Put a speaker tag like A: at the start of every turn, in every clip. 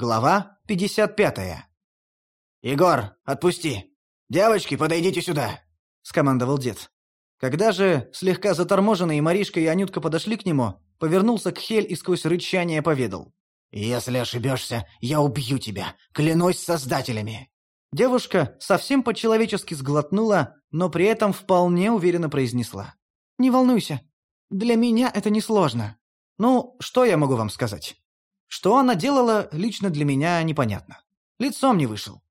A: Глава 55. «Егор, отпусти! Девочки, подойдите сюда!» — скомандовал дед. Когда же слегка заторможенные Маришка и Анютка подошли к нему, повернулся к Хель и сквозь рычание поведал. «Если ошибешься, я убью тебя, клянусь создателями!» Девушка совсем по-человечески сглотнула, но при этом вполне уверенно произнесла. «Не волнуйся, для меня это несложно. Ну, что я могу вам сказать? Что она делала, лично для меня непонятно. Лицом не вышел.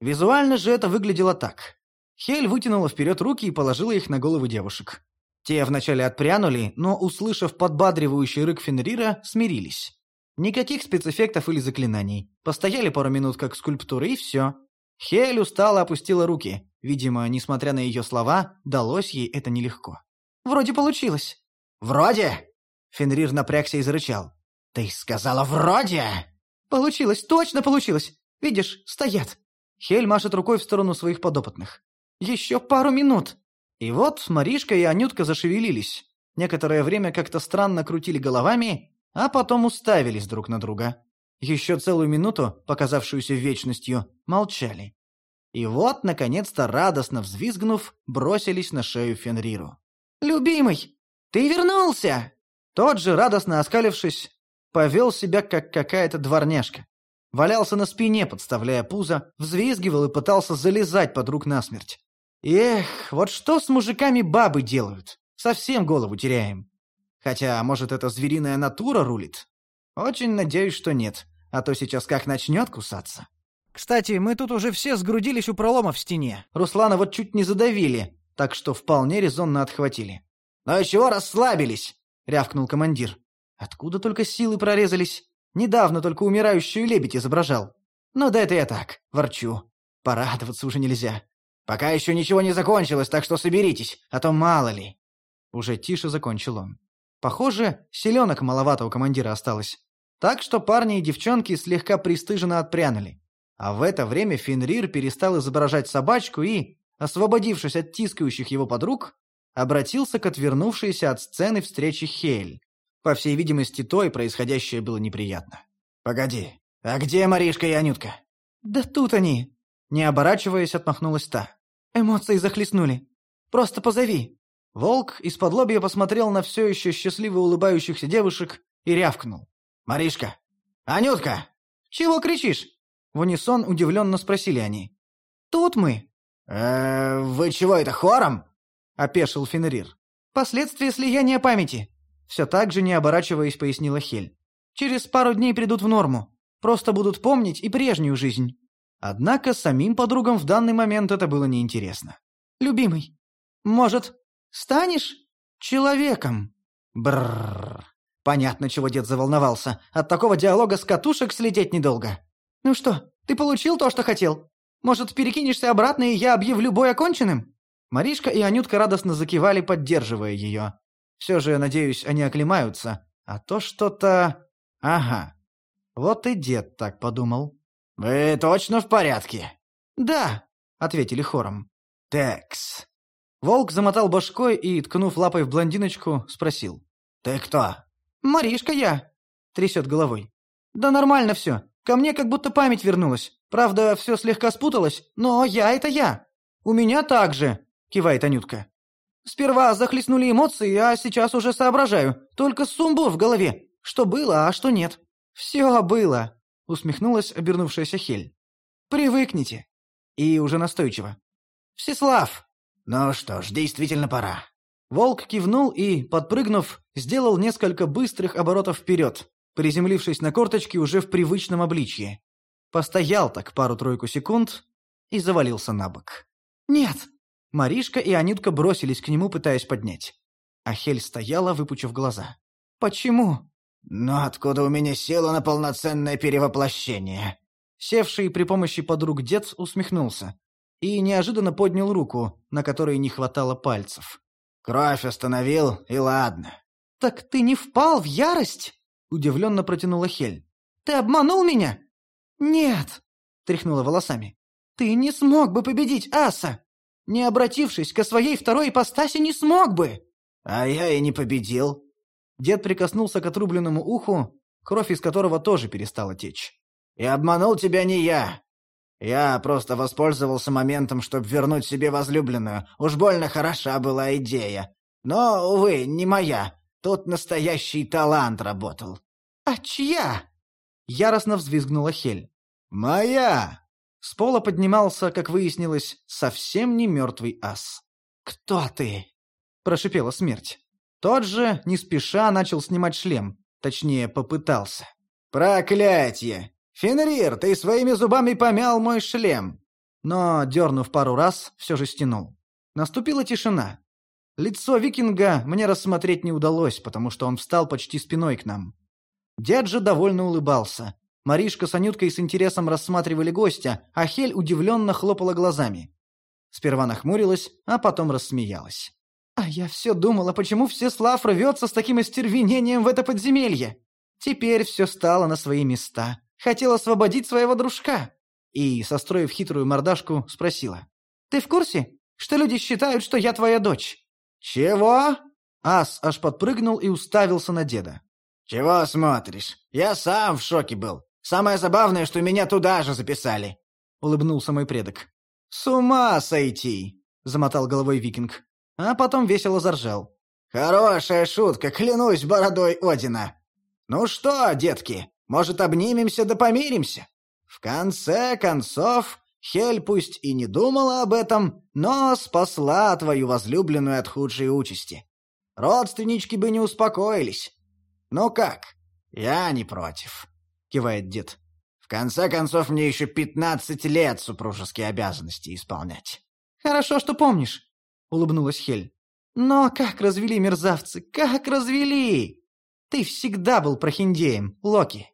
A: Визуально же это выглядело так. Хель вытянула вперед руки и положила их на головы девушек. Те вначале отпрянули, но, услышав подбадривающий рык Фенрира, смирились. Никаких спецэффектов или заклинаний. Постояли пару минут как скульптуры и все. Хель устало опустила руки. Видимо, несмотря на ее слова, далось ей это нелегко. «Вроде получилось». «Вроде?» Фенрир напрягся и зарычал. «Ты сказала «вроде»?» «Получилось, точно получилось! Видишь, стоят!» Хель машет рукой в сторону своих подопытных. «Еще пару минут!» И вот Маришка и Анютка зашевелились. Некоторое время как-то странно крутили головами, а потом уставились друг на друга. Еще целую минуту, показавшуюся вечностью, молчали. И вот, наконец-то, радостно взвизгнув, бросились на шею Фенриру. «Любимый, ты вернулся!» Тот же, радостно оскалившись, повел себя, как какая-то дворняжка. Валялся на спине, подставляя пузо, взвизгивал и пытался залезать под рук насмерть. Эх, вот что с мужиками бабы делают? Совсем голову теряем. Хотя, может, это звериная натура рулит? Очень надеюсь, что нет, а то сейчас как начнет кусаться. Кстати, мы тут уже все сгрудились у пролома в стене. Руслана вот чуть не задавили, так что вполне резонно отхватили. «Ну и чего расслабились?» — рявкнул командир. Откуда только силы прорезались? Недавно только умирающую лебедь изображал. Ну да это я так, ворчу. Порадоваться уже нельзя. Пока еще ничего не закончилось, так что соберитесь, а то мало ли. Уже тише закончил он. Похоже, селенок маловато у командира осталось. Так что парни и девчонки слегка пристыженно отпрянули. А в это время Фенрир перестал изображать собачку и, освободившись от тискающих его подруг, обратился к отвернувшейся от сцены встречи Хейль. По всей видимости, той происходящее было неприятно. «Погоди, а где Маришка и Анютка?» «Да тут они!» Не оборачиваясь, отмахнулась та. «Эмоции захлестнули. Просто позови!» Волк из-под лобья посмотрел на все еще счастливо улыбающихся девушек и рявкнул. «Маришка! Анютка!» «Чего кричишь?» В унисон удивленно спросили они. «Тут мы!» «Э, вы чего это, хором?» — опешил Фенрир. «Последствия слияния памяти. Все так же, не оборачиваясь, пояснила Хель. «Через пару дней придут в норму. Просто будут помнить и прежнюю жизнь». Однако самим подругам в данный момент это было неинтересно. «Любимый, может, станешь человеком?» Бррр. Понятно, чего дед заволновался. От такого диалога с катушек слететь недолго. «Ну что, ты получил то, что хотел? Может, перекинешься обратно, и я объявлю бой оконченным?» Маришка и Анютка радостно закивали, поддерживая ее. Все же, надеюсь, они оклемаются. А то что-то... Ага. Вот и дед так подумал. «Вы точно в порядке?» «Да», — ответили хором. «Текс». Волк замотал башкой и, ткнув лапой в блондиночку, спросил. «Ты кто?» «Маришка я», — трясет головой. «Да нормально все. Ко мне как будто память вернулась. Правда, все слегка спуталось, но я — это я. У меня так же», — кивает Анютка. Сперва захлестнули эмоции, а сейчас уже соображаю. Только сумбур в голове. Что было, а что нет. Все было, усмехнулась обернувшаяся Хель. Привыкните. И уже настойчиво. Всеслав. Ну что ж, действительно пора. Волк кивнул и, подпрыгнув, сделал несколько быстрых оборотов вперед, приземлившись на корточки уже в привычном обличье. Постоял так пару-тройку секунд и завалился на бок. «Нет!» Маришка и Анютка бросились к нему, пытаясь поднять. А Хель стояла, выпучив глаза. «Почему?» «Но откуда у меня сила на полноценное перевоплощение?» Севший при помощи подруг дед усмехнулся и неожиданно поднял руку, на которой не хватало пальцев. «Кровь остановил, и ладно». «Так ты не впал в ярость?» — удивленно протянула Хель. «Ты обманул меня?» «Нет», — тряхнула волосами. «Ты не смог бы победить Аса!» Не обратившись ко своей второй ипостаси, не смог бы!» «А я и не победил!» Дед прикоснулся к отрубленному уху, кровь из которого тоже перестала течь. И обманул тебя не я. Я просто воспользовался моментом, чтобы вернуть себе возлюбленную. Уж больно хороша была идея. Но, увы, не моя. Тут настоящий талант работал».
B: «А чья?» — яростно взвизгнула Хель.
A: «Моя!»
B: С пола поднимался, как выяснилось, совсем не мертвый ас.
A: «Кто ты?»
B: — прошипела смерть. Тот же, не спеша, начал снимать шлем. Точнее, попытался.
A: «Проклятье! Фенрир, ты своими зубами помял мой шлем!»
B: Но, дернув пару раз, все же стянул. Наступила тишина. Лицо викинга мне рассмотреть не удалось, потому что он встал почти спиной к нам. Дед же довольно улыбался. Маришка с Анюткой с интересом рассматривали гостя, а Хель удивленно хлопала глазами. Сперва нахмурилась, а потом рассмеялась. «А я все думала, почему Всеслав рвется с таким остервенением в это подземелье? Теперь все стало на свои места. Хотел освободить своего дружка». И, состроив хитрую мордашку, спросила. «Ты в курсе, что люди считают, что я твоя дочь?»
A: «Чего?»
B: Ас аж подпрыгнул и уставился на деда.
A: «Чего смотришь? Я сам в шоке был. Самое забавное, что меня туда же записали», — улыбнулся мой предок. «С ума сойти!» — замотал головой викинг. А потом весело заржал. «Хорошая шутка, клянусь бородой Одина. Ну что, детки, может, обнимемся да помиримся? В конце концов, Хель пусть и не думала об этом, но спасла твою возлюбленную от худшей участи. Родственнички бы не успокоились. Ну как? Я не против», — кивает дед. «В конце концов, мне еще пятнадцать лет супружеские обязанности исполнять».
B: «Хорошо, что помнишь», — улыбнулась Хель. «Но как развели мерзавцы, как развели! Ты всегда был прохиндеем, Локи».